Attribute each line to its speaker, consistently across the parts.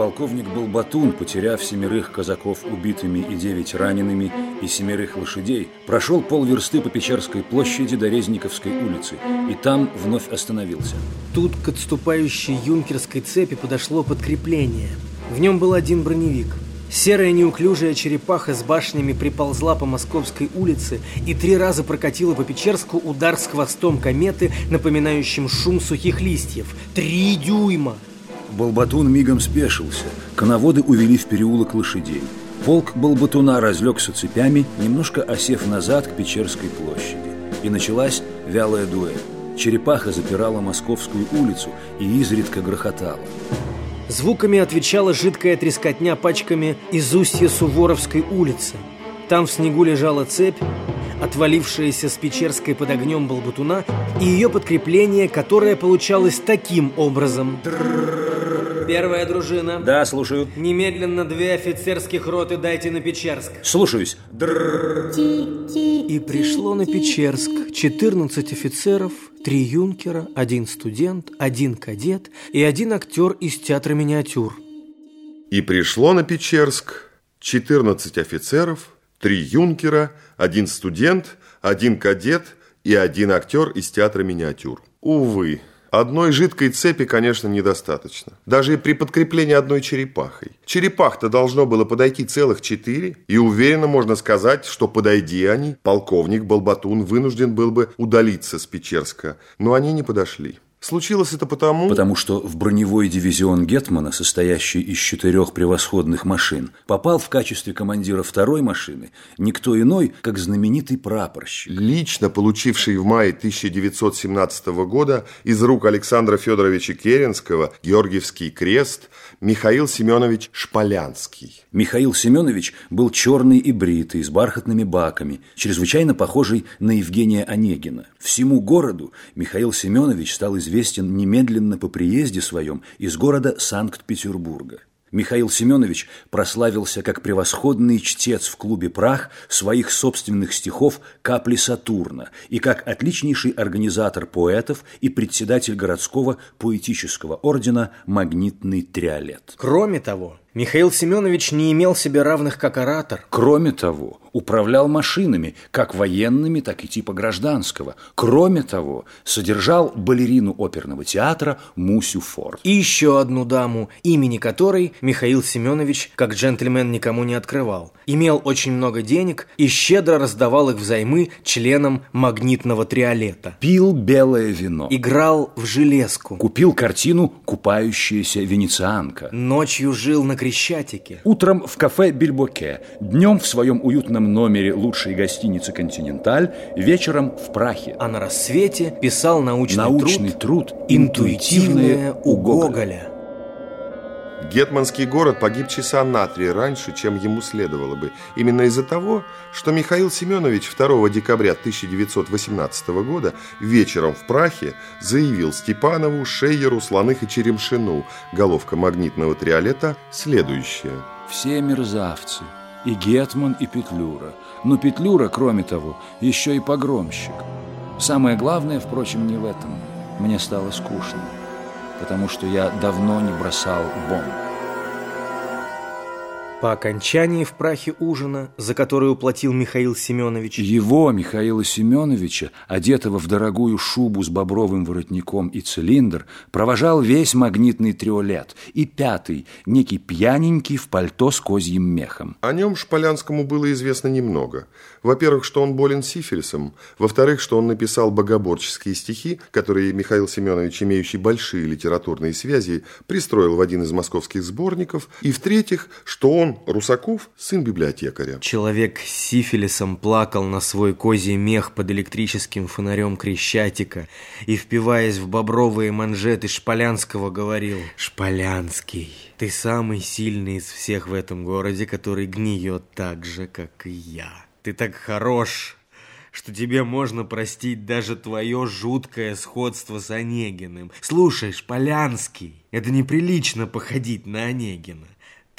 Speaker 1: Полковник Балбатун, потеряв семерых казаков убитыми и девять ранеными и семерых лошадей, прошел полверсты по Печерской площади до Резниковской улицы и там вновь остановился.
Speaker 2: Тут к отступающей юнкерской цепи подошло подкрепление. В нем был один броневик. Серая неуклюжая черепаха с башнями приползла по Московской улице и три раза прокатила по Печерску удар с хвостом кометы, напоминающим шум сухих листьев. Три дюйма!
Speaker 1: Балбатун мигом спешился. Коноводы увели в переулок лошадей. Полк Балбатуна разлегся цепями, немножко осев назад к Печерской площади. И началась вялая дуэль. Черепаха запирала Московскую улицу и изредка грохотала.
Speaker 2: Звуками отвечала жидкая трескотня пачками из устья Суворовской улицы. Там в снегу лежала цепь, отвалившаяся с Печерской под огнем Балбатуна, и ее подкрепление, которое получалось таким образом. Первая дружина.
Speaker 1: Да, слушаю.
Speaker 2: Немедленно две офицерских роты дайте на Печерск.
Speaker 1: Слушаюсь.
Speaker 2: И пришло на Печерск 14 офицеров, три юнкера, один студент, один кадет и один актер из театра миниатюр.
Speaker 3: И пришло на Печерск 14 офицеров, три юнкера, один студент, один кадет и один актер из театра миниатюр. Увы, Одной жидкой цепи, конечно, недостаточно. Даже и при подкреплении одной черепахой. Черепах-то должно было подойти целых четыре, и уверенно можно сказать, что подойди они, полковник Балбатун вынужден был бы удалиться с Печерска. Но они не подошли. Случилось это потому...
Speaker 1: Потому что в броневой дивизион Гетмана, состоящий из четырех превосходных машин, попал в качестве командира второй машины никто иной, как знаменитый прапорщик.
Speaker 3: Лично получивший в мае 1917 года из рук Александра Федоровича Керенского Георгиевский крест Михаил Семенович Шполянский.
Speaker 1: Михаил Семенович был черный и бритый, с бархатными баками, чрезвычайно похожий на Евгения Онегина. Всему городу Михаил Семенович стал известен немедленно по приезде своем из города Санкт-Петербурга. Михаил Семенович прославился как превосходный чтец в клубе «Прах» своих собственных стихов «Капли Сатурна» и как отличнейший организатор поэтов и председатель городского поэтического ордена «Магнитный триолет».
Speaker 2: Кроме того, Михаил Семенович не имел себе равных как оратор.
Speaker 1: Кроме того, управлял машинами, как военными, так и типа гражданского. Кроме того, содержал балерину оперного театра Мусю Форд.
Speaker 2: И еще одну даму, имени которой Михаил Семенович, как джентльмен, никому не открывал. Имел очень много денег и щедро раздавал их взаймы членам магнитного триолета.
Speaker 1: Пил белое вино.
Speaker 2: Играл в железку.
Speaker 1: Купил картину «Купающаяся венецианка».
Speaker 2: Ночью жил на Крещатике.
Speaker 1: Утром в кафе «Бильбоке», днем в своем уютном номере лучшей гостиницы «Континенталь», вечером в Прахе.
Speaker 2: А на рассвете писал научный,
Speaker 1: научный
Speaker 2: труд,
Speaker 1: труд
Speaker 2: «Интуитивное у Гоголя».
Speaker 3: Гетманский город погиб часа на три раньше, чем ему следовало бы. Именно из-за того, что Михаил Семенович 2 декабря 1918 года вечером в Прахе заявил Степанову, Шейеру, Слоных и Черемшину, головка магнитного триолета, следующее.
Speaker 1: Все мерзавцы, и Гетман, и Петлюра. Но Петлюра, кроме того, еще и погромщик. Самое главное, впрочем, не в этом. Мне стало скучно потому что я давно не бросал бомб.
Speaker 2: По окончании в прахе ужина, за который уплатил Михаил Семенович...
Speaker 1: Его, Михаила Семеновича, одетого в дорогую шубу с бобровым воротником и цилиндр, провожал весь магнитный триолет и пятый, некий пьяненький в пальто с козьим мехом.
Speaker 3: О нем Шполянскому было известно немного. Во-первых, что он болен сифилисом. Во-вторых, что он написал богоборческие стихи, которые Михаил Семенович, имеющий большие литературные связи, пристроил в один из московских сборников. И в-третьих, что он Русаков, сын библиотекаря.
Speaker 2: Человек с сифилисом плакал на свой козий мех под электрическим фонарем Крещатика и, впиваясь в бобровые манжеты Шполянского, говорил «Шполянский, ты самый сильный из всех в этом городе, который гниет так же, как и я. Ты так хорош, что тебе можно простить даже твое жуткое сходство с Онегиным. Слушай, Шполянский, это неприлично походить на Онегина.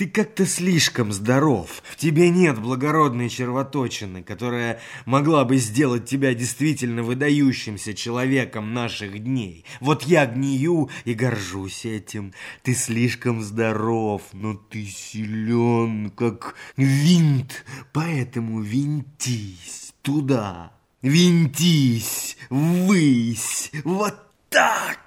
Speaker 2: Ты как-то слишком здоров. В тебе нет благородной червоточины, которая могла бы сделать тебя действительно выдающимся человеком наших дней. Вот я гнию и горжусь этим. Ты слишком здоров, но ты силен, как винт, поэтому винтись туда, винтись, ввысь, вот так.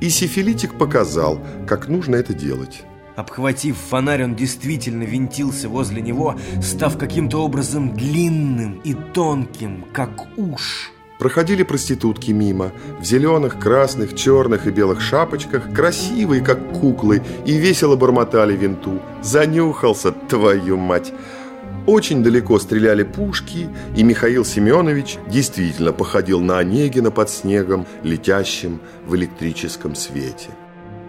Speaker 3: И сифилитик показал, как нужно это делать.
Speaker 2: Обхватив фонарь, он действительно винтился возле него, став каким-то образом длинным и тонким, как уж.
Speaker 3: Проходили проститутки мимо, в зеленых, красных, черных и белых шапочках, красивые, как куклы, и весело бормотали винту. Занюхался, твою мать! Очень далеко стреляли пушки, и Михаил Семенович действительно походил на Онегина под снегом, летящим в электрическом свете.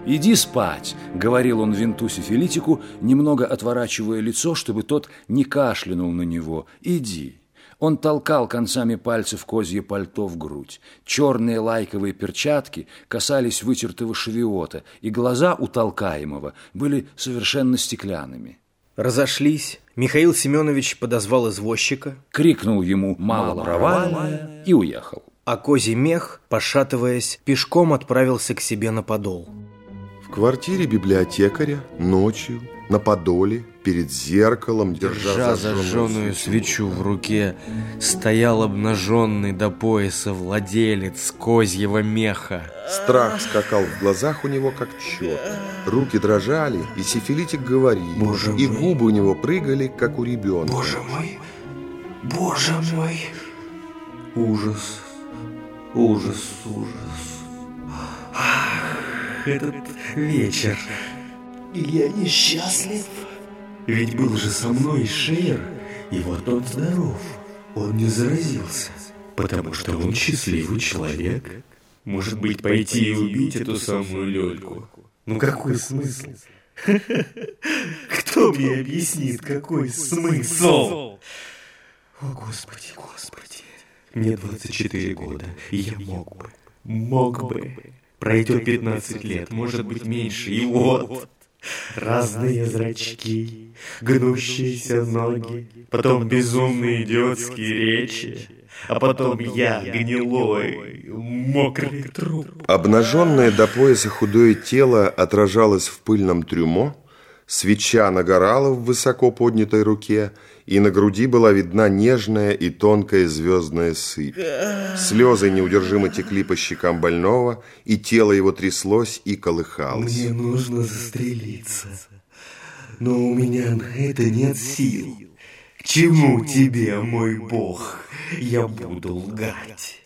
Speaker 1: «Иди спать», — говорил он винту сифилитику, немного отворачивая лицо, чтобы тот не кашлянул на него. «Иди». Он толкал концами пальцев козье пальто в грудь. Черные лайковые перчатки касались вытертого шевиота, и глаза у толкаемого были совершенно стеклянными.
Speaker 2: Разошлись. Михаил Семенович подозвал извозчика,
Speaker 1: крикнул ему «мало провальное» и уехал.
Speaker 2: А козий мех, пошатываясь, пешком отправился к себе на подол
Speaker 3: квартире библиотекаря ночью на подоле перед зеркалом, держа,
Speaker 2: держа зажженную свечу в руке, стоял обнаженный до пояса владелец козьего меха.
Speaker 3: Страх скакал в глазах у него, как черт. Руки дрожали, и сифилитик говорил, Боже и мой. губы у него прыгали, как у ребенка.
Speaker 2: Боже мой! Боже мой! Ужас! Ужас! Ужас! этот вечер. Я несчастлив. Ведь был же со мной Шейр, и вот он здоров. Он не заразился, потому что он счастливый человек. Может быть, пойти и убить эту самую Лёльку? Ну какой смысл? Кто мне объяснит, какой смысл? О, Господи, Господи. Мне 24 года, и я мог бы, мог бы Пройдет 15 лет, может быть меньше, и вот... Разные зрачки, гнущиеся ноги, потом безумные идиотские речи, а потом я, гнилой, мокрый труп.
Speaker 3: Обнаженное до пояса худое тело отражалось в пыльном трюмо, свеча нагорала в высоко поднятой руке, и на груди была видна нежная и тонкая звездная сыпь. Слезы неудержимо текли по щекам больного, и тело его тряслось и колыхалось.
Speaker 2: Мне нужно застрелиться, но у меня на это нет сил. К чему тебе, мой бог, я буду лгать?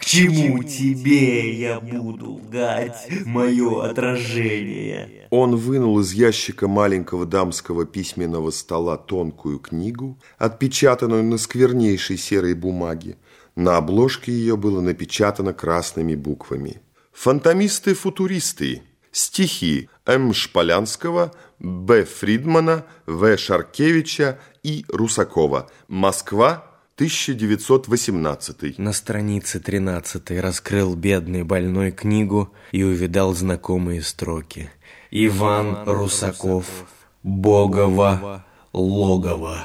Speaker 2: К чему тебе я буду лгать, мое отражение?
Speaker 3: Он вынул из ящика маленького дамского письменного стола тонкую книгу, отпечатанную на сквернейшей серой бумаге. На обложке ее было напечатано красными буквами. «Фантомисты-футуристы. Стихи М. Шполянского, Б. Фридмана, В. Шаркевича и Русакова. Москва, 1918.
Speaker 2: На странице 13 раскрыл бедный больной книгу и увидал знакомые строки. Иван Русаков, Богова, Логова.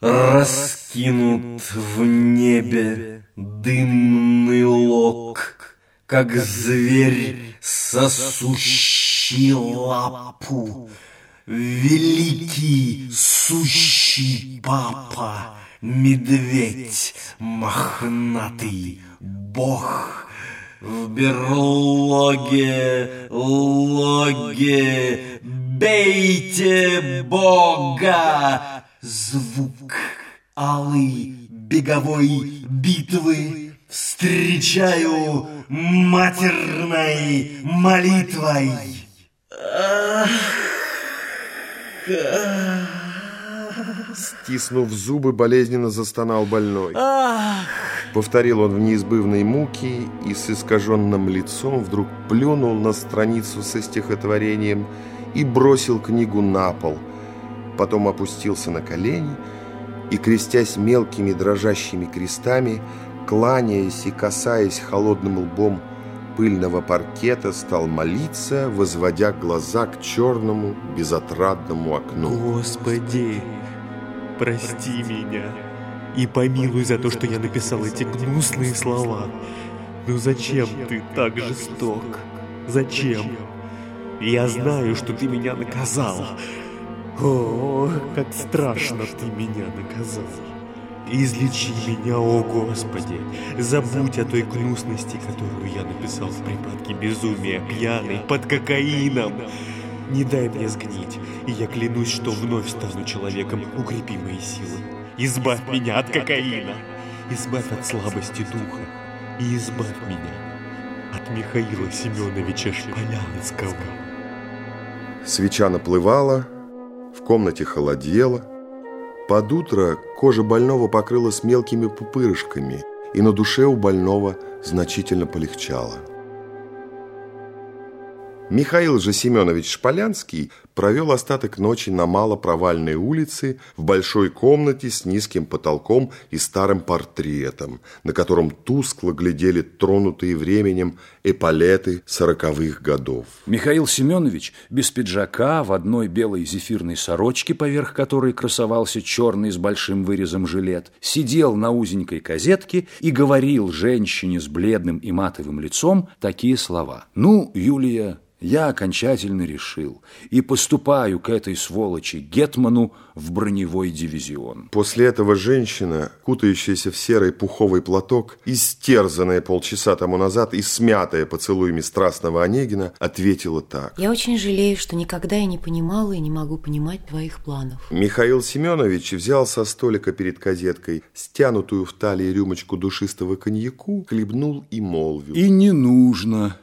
Speaker 2: Раскинут в небе дымный лог, Как зверь сосущий лапу, Великий сущий папа, Медведь мохнатый, бог в берлоге, логе, бейте бога! Звук алый беговой битвы встречаю матерной молитвой. Ах,
Speaker 3: ах. Стиснув зубы, болезненно застонал больной. Повторил он в неизбывной муке и с искаженным лицом вдруг плюнул на страницу со стихотворением и бросил книгу на пол. Потом опустился на колени и, крестясь мелкими дрожащими крестами, кланяясь и касаясь холодным лбом пыльного паркета стал молиться, возводя глаза к черному безотрадному окну.
Speaker 2: Господи, прости меня и помилуй за то, что я написал эти гнусные слова. Ну зачем ты так жесток? Зачем? Я знаю, что ты меня наказал. О, как страшно ты меня наказал. Излечи меня, о Господи! Забудь о той гнусности, которую я написал в припадке безумия, пьяный, под кокаином. Не дай мне сгнить, и я клянусь, что вновь стану человеком, укрепи мои силы. Избавь меня от кокаина, избавь от слабости духа, и избавь меня от Михаила Семеновича Шполянского.
Speaker 3: Свеча наплывала, в комнате холодело. Под утро кожа больного покрылась мелкими пупырышками, и на душе у больного значительно полегчало. Михаил же Семенович Шполянский провел остаток ночи на малопровальной улице в большой комнате с низким потолком и старым портретом, на котором тускло глядели тронутые временем эполеты сороковых годов.
Speaker 1: Михаил Семенович без пиджака в одной белой зефирной сорочке, поверх которой красовался черный с большим вырезом жилет, сидел на узенькой козетке и говорил женщине с бледным и матовым лицом такие слова. «Ну, Юлия, я окончательно решил и поступаю к этой сволочи Гетману в броневой дивизион.
Speaker 3: После этого женщина, кутающаяся в серый пуховый платок, истерзанная полчаса тому назад и смятая поцелуями страстного Онегина, ответила так.
Speaker 4: Я очень жалею, что никогда я не понимала и не могу понимать твоих планов.
Speaker 3: Михаил Семенович взял со столика перед козеткой стянутую в талии рюмочку душистого коньяку, хлебнул и молвил.
Speaker 1: И не нужно.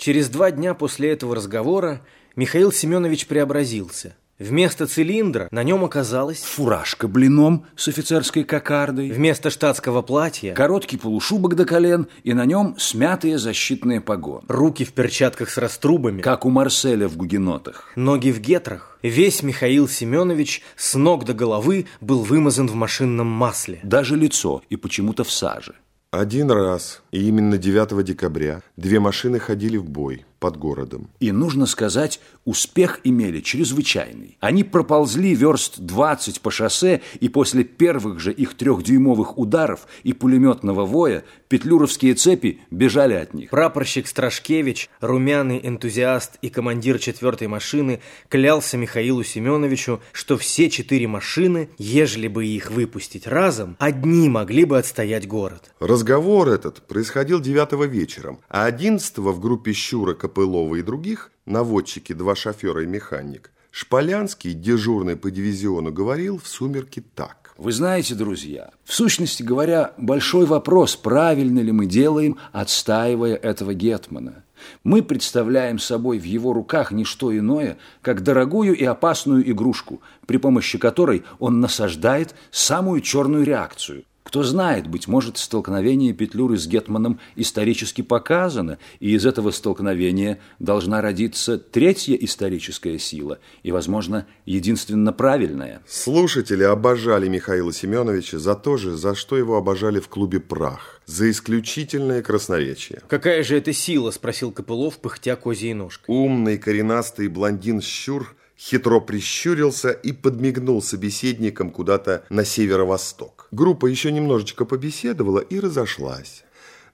Speaker 2: Через два дня после этого разговора Михаил Семенович преобразился. Вместо цилиндра на нем оказалась
Speaker 1: Фуражка блином с офицерской кокардой.
Speaker 2: вместо штатского платья
Speaker 1: Короткий полушубок до колен, и на нем смятые защитные погоны.
Speaker 2: руки в перчатках с раструбами,
Speaker 1: Как у Марселя в гугенотах.
Speaker 2: ноги в гетрах. Весь Михаил Семенович с ног до головы был вымазан в машинном масле.
Speaker 1: Даже лицо, и почему-то в саже.
Speaker 3: Один раз, и именно 9 декабря, две машины ходили в бой под городом.
Speaker 1: И, нужно сказать, успех имели чрезвычайный. Они проползли верст 20 по шоссе, и после первых же их трехдюймовых ударов и пулеметного воя петлюровские цепи бежали от них.
Speaker 2: Прапорщик Страшкевич, румяный энтузиаст и командир четвертой машины, клялся Михаилу Семеновичу, что все четыре машины, ежели бы их выпустить разом, одни могли бы отстоять город.
Speaker 3: Разговор этот происходил 9 вечером, а 11 в группе Щура, Копылова и других, наводчики, два шофера и механик, Шполянский, дежурный по дивизиону, говорил в сумерки так.
Speaker 1: Вы знаете, друзья, в сущности говоря, большой вопрос, правильно ли мы делаем, отстаивая этого Гетмана. Мы представляем собой в его руках не что иное, как дорогую и опасную игрушку, при помощи которой он насаждает самую черную реакцию. Кто знает, быть может, столкновение Петлюры с Гетманом исторически показано, и из этого столкновения должна родиться третья историческая сила, и, возможно, единственно правильная.
Speaker 3: Слушатели обожали Михаила Семеновича за то же, за что его обожали в клубе «Прах», за исключительное красноречие.
Speaker 2: «Какая же это сила?» – спросил Копылов, пыхтя козьей ножкой.
Speaker 3: Умный коренастый блондин Щур хитро прищурился и подмигнул собеседникам куда-то на северо-восток. Группа еще немножечко побеседовала и разошлась.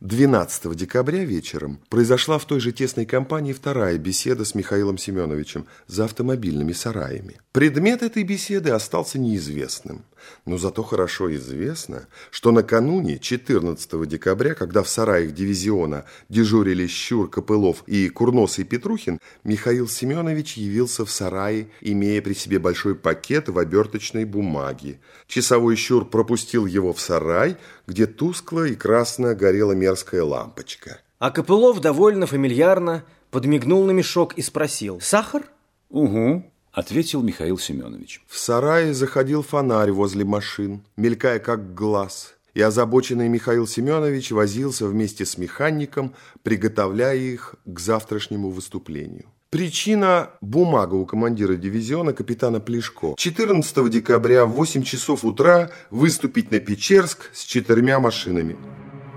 Speaker 3: 12 декабря вечером произошла в той же тесной компании вторая беседа с Михаилом Семеновичем за автомобильными сараями. Предмет этой беседы остался неизвестным, но зато хорошо известно, что накануне 14 декабря, когда в сараях дивизиона дежурили Щур, Копылов и Курносый Петрухин, Михаил Семенович явился в сарае, имея при себе большой пакет в оберточной бумаге. Часовой Щур пропустил его в сарай, где тускло и красно горела мерзкая лампочка.
Speaker 2: А Копылов довольно фамильярно подмигнул на мешок и спросил «Сахар?»
Speaker 1: «Угу», – ответил Михаил Семенович.
Speaker 3: В сарае заходил фонарь возле машин, мелькая как глаз, и озабоченный Михаил Семенович возился вместе с механиком, приготовляя их к завтрашнему выступлению. Причина – бумага у командира дивизиона капитана Плешко. 14 декабря в 8 часов утра выступить на Печерск с четырьмя машинами.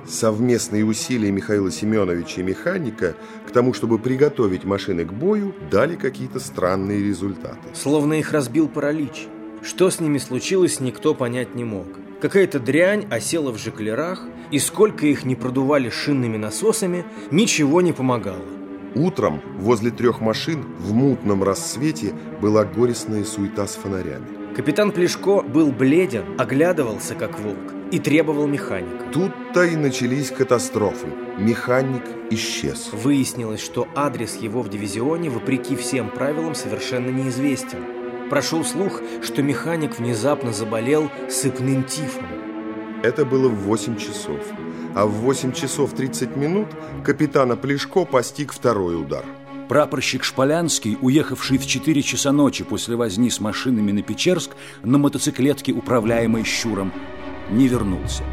Speaker 3: Совместные усилия Михаила Семеновича и механика к тому, чтобы приготовить машины к бою, дали какие-то странные результаты.
Speaker 2: Словно их разбил паралич. Что с ними случилось, никто понять не мог. Какая-то дрянь осела в жиклерах, и сколько их не продували шинными насосами, ничего не помогало.
Speaker 3: Утром возле трех машин в мутном рассвете была горестная суета с фонарями.
Speaker 2: Капитан Плешко был бледен, оглядывался как волк и требовал механика.
Speaker 3: Тут-то и начались катастрофы. Механик исчез.
Speaker 2: Выяснилось, что адрес его в дивизионе, вопреки всем правилам, совершенно неизвестен. Прошел слух, что механик внезапно заболел сыпным тифом.
Speaker 3: Это было в 8 часов. А в 8 часов 30 минут капитана Плешко постиг второй удар.
Speaker 1: Прапорщик Шполянский, уехавший в 4 часа ночи после возни с машинами на Печерск на мотоциклетке, управляемой Щуром, не вернулся.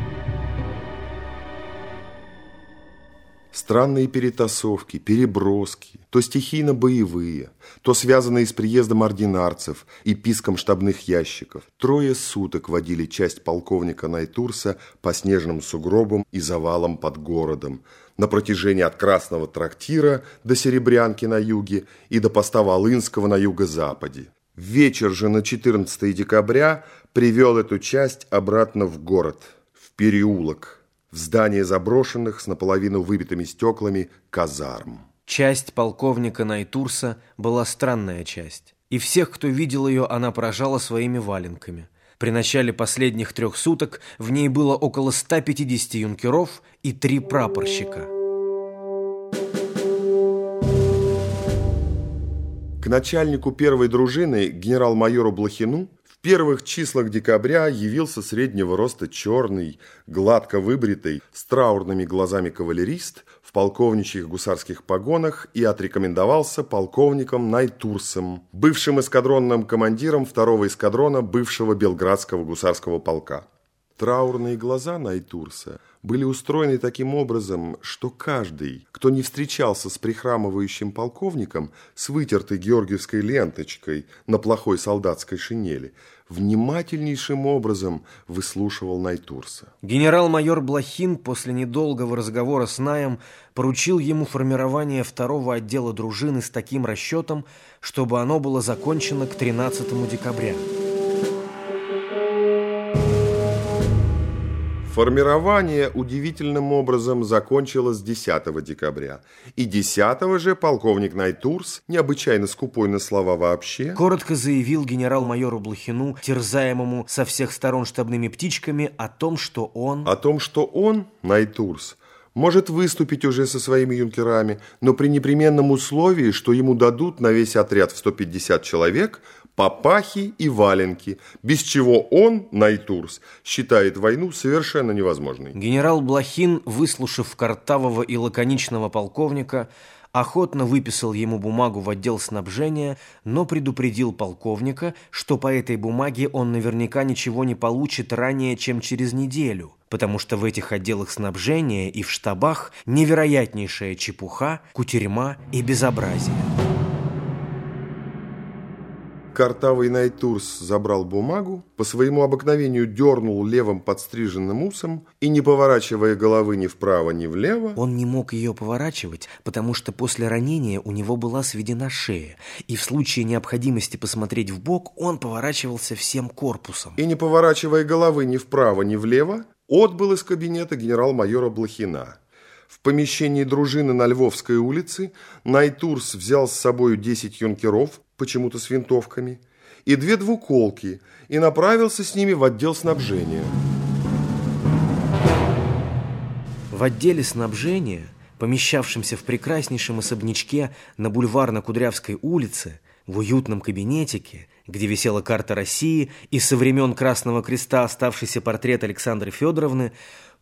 Speaker 3: Странные перетасовки, переброски, то стихийно-боевые, то связанные с приездом ординарцев и писком штабных ящиков. Трое суток водили часть полковника Найтурса по снежным сугробам и завалам под городом, на протяжении от Красного трактира до Серебрянки на юге и до поста Волынского на юго-западе. Вечер же на 14 декабря привел эту часть обратно в город, в переулок, в здание заброшенных с наполовину выбитыми стеклами казарм.
Speaker 2: Часть полковника Найтурса была странная часть. И всех, кто видел ее, она поражала своими валенками. При начале последних трех суток в ней было около 150 юнкеров и три прапорщика.
Speaker 3: К начальнику первой дружины, генерал-майору Блохину, первых числах декабря явился среднего роста черный, гладко выбритый, с траурными глазами кавалерист в полковничьих гусарских погонах и отрекомендовался полковником Найтурсом, бывшим эскадронным командиром второго эскадрона бывшего Белградского гусарского полка. Траурные глаза Найтурса были устроены таким образом, что каждый, кто не встречался с прихрамывающим полковником с вытертой георгиевской ленточкой на плохой солдатской шинели, внимательнейшим образом выслушивал Найтурса.
Speaker 2: Генерал-майор Блохин после недолгого разговора с Наем поручил ему формирование второго отдела дружины с таким расчетом, чтобы оно было закончено к 13 декабря.
Speaker 3: Формирование удивительным образом закончилось 10 декабря. И 10 же полковник Найтурс, необычайно скупой на слова вообще,
Speaker 2: коротко заявил генерал-майору Блохину, терзаемому со всех сторон штабными птичками, о том, что он...
Speaker 3: О том, что он, Найтурс, может выступить уже со своими юнкерами, но при непременном условии, что ему дадут на весь отряд в 150 человек папахи и валенки, без чего он, Найтурс, считает войну совершенно невозможной.
Speaker 2: Генерал Блохин, выслушав картавого и лаконичного полковника, охотно выписал ему бумагу в отдел снабжения, но предупредил полковника, что по этой бумаге он наверняка ничего не получит ранее, чем через неделю, потому что в этих отделах снабжения и в штабах невероятнейшая чепуха, кутерьма и безобразие.
Speaker 3: Картавый Найтурс забрал бумагу, по своему обыкновению дернул левым подстриженным усом и, не поворачивая головы ни вправо, ни влево...
Speaker 2: Он не мог ее поворачивать, потому что после ранения у него была сведена шея, и в случае необходимости посмотреть в бок он поворачивался всем корпусом.
Speaker 3: И, не поворачивая головы ни вправо, ни влево, отбыл из кабинета генерал-майора Блохина. В помещении дружины на Львовской улице Найтурс взял с собою 10 юнкеров, почему-то с винтовками, и две двуколки, и направился с ними в отдел снабжения.
Speaker 2: В отделе снабжения, помещавшемся в прекраснейшем особнячке на бульварно-Кудрявской улице, в уютном кабинетике, где висела карта России и со времен Красного Креста оставшийся портрет Александры Федоровны,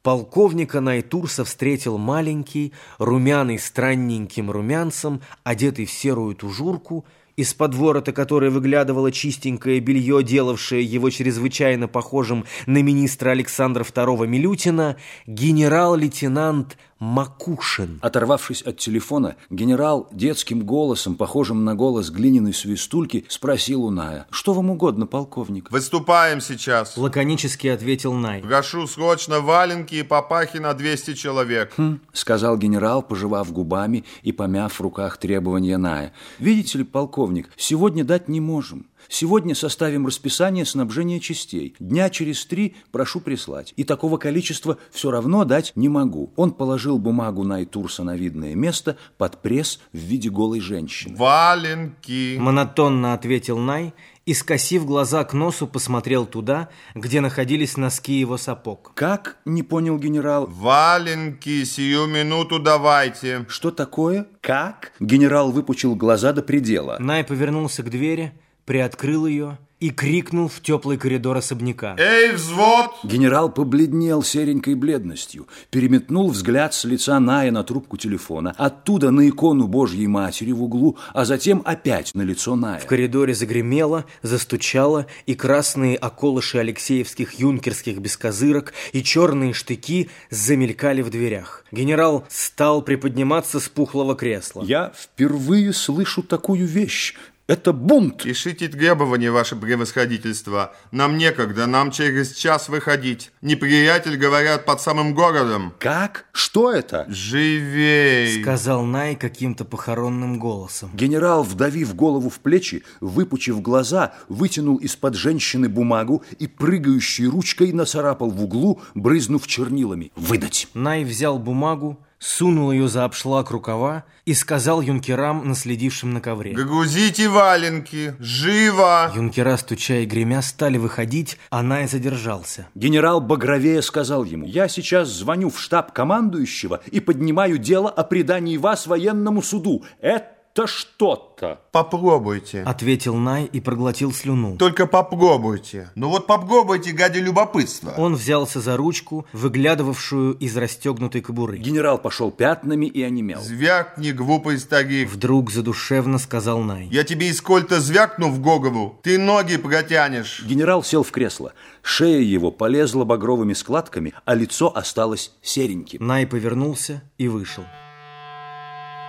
Speaker 2: полковника Найтурса встретил маленький, румяный странненьким румянцем, одетый в серую тужурку, из-под ворота которой выглядывало чистенькое белье, делавшее его чрезвычайно похожим на министра Александра II Милютина, генерал-лейтенант Макушин.
Speaker 1: Оторвавшись от телефона, генерал детским голосом, похожим на голос глиняной свистульки, спросил у Ная. «Что вам угодно, полковник?»
Speaker 3: Выступаем сейчас.
Speaker 2: Лаконически ответил Най.
Speaker 3: Прошу срочно валенки и папахи на 200 человек.
Speaker 1: «Хм», — сказал генерал, пожевав губами и помяв в руках требования Ная. «Видите ли, полковник, сегодня дать не можем. Сегодня составим расписание снабжения частей. Дня через три прошу прислать. И такого количества все равно дать не могу». Он положил бумагу Найтурса на видное место под пресс в виде голой женщины.
Speaker 3: Валенки.
Speaker 2: Монотонно ответил Най и, скосив глаза к носу, посмотрел туда, где находились носки его сапог.
Speaker 1: «Как?» – не понял генерал.
Speaker 3: Валенки, сию минуту давайте.
Speaker 1: «Что такое? Как?» Генерал выпучил глаза до предела.
Speaker 2: Най повернулся к двери, приоткрыл ее и крикнул в теплый коридор особняка.
Speaker 3: Эй, взвод!
Speaker 1: Генерал побледнел серенькой бледностью, переметнул взгляд с лица Ная на трубку телефона, оттуда на икону Божьей Матери в углу, а затем опять на лицо Ная.
Speaker 2: В коридоре загремело, застучало, и красные околыши алексеевских юнкерских бескозырок и черные штыки замелькали в дверях. Генерал стал приподниматься с пухлого кресла.
Speaker 1: «Я впервые слышу такую вещь. Это бунт!»
Speaker 3: Пишите требования, ваше превосходительство. Нам некогда, нам через час выходить. Неприятель, говорят, под самым городом.
Speaker 1: «Как? Что это?»
Speaker 3: Живей!
Speaker 2: Сказал Най каким-то похоронным голосом.
Speaker 1: Генерал, вдавив голову в плечи, выпучив глаза, вытянул из-под женщины бумагу и прыгающей ручкой нацарапал в углу, брызнув чернилами. «Выдать!»
Speaker 2: Най взял бумагу, сунул ее за обшлаг рукава и сказал юнкерам, наследившим на ковре.
Speaker 3: Грузите валенки! Живо!
Speaker 2: Юнкера, стуча и гремя, стали выходить, а Най задержался.
Speaker 1: Генерал Багровее сказал ему, «Я сейчас звоню в штаб командующего и поднимаю дело о предании вас военному суду. Это что-то!»
Speaker 3: Попробуйте.
Speaker 2: Ответил Най и проглотил слюну.
Speaker 3: Только попробуйте. Ну вот попробуйте, гади любопытство.
Speaker 2: Он взялся за ручку, выглядывавшую из расстегнутой кобуры.
Speaker 1: Генерал пошел пятнами и онемел.
Speaker 3: Звякни, глупый старик.
Speaker 2: Вдруг задушевно сказал Най.
Speaker 3: Я тебе из кольта звякну в голову, ты ноги протянешь.
Speaker 1: Генерал сел в кресло. Шея его полезла багровыми складками, а лицо осталось сереньким.
Speaker 2: Най повернулся и вышел.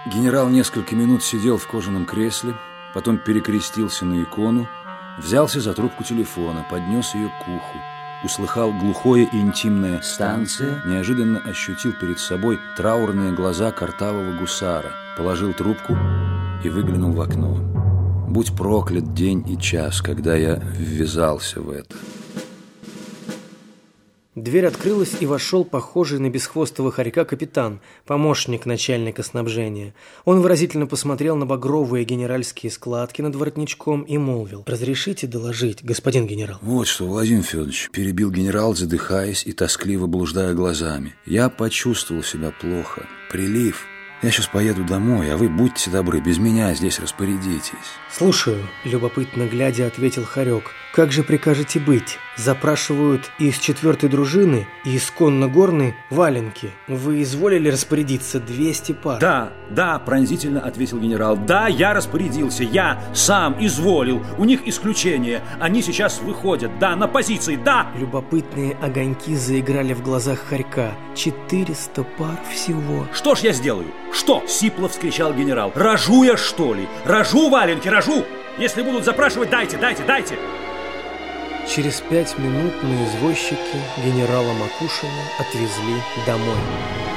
Speaker 1: Генерал несколько минут сидел в кожаном кресле, потом перекрестился на икону, взялся за трубку телефона, поднес ее к уху, услыхал глухое и интимное «станция», неожиданно ощутил перед собой траурные глаза картавого гусара, положил трубку и выглянул в окно. Будь проклят день и час, когда я ввязался в это.
Speaker 2: Дверь открылась, и вошел похожий на бесхвостого хорька капитан, помощник начальника снабжения. Он выразительно посмотрел на багровые генеральские складки над воротничком и молвил. «Разрешите доложить, господин генерал?»
Speaker 1: Вот что, Владимир Федорович, перебил генерал, задыхаясь и тоскливо блуждая глазами. Я почувствовал себя плохо. Прилив. Я сейчас поеду домой, а вы будьте добры, без меня здесь распорядитесь.
Speaker 2: «Слушаю», — любопытно глядя, ответил Харек. «Как же прикажете быть? Запрашивают и из четвертой дружины, и из конно-горной валенки. Вы изволили распорядиться 200 пар?»
Speaker 1: Да, да, пронзительно ответил генерал. Да, я распорядился, я сам изволил. У них исключение. Они сейчас выходят, да, на позиции, да.
Speaker 2: Любопытные огоньки заиграли в глазах Харька. 400 пар всего.
Speaker 1: Что ж я сделаю? Что? Сипло вскричал генерал. Рожу я, что ли? Рожу, валенки, рожу! Если будут запрашивать, дайте, дайте, дайте!
Speaker 2: Через пять минут на извозчике генерала Макушина отвезли домой.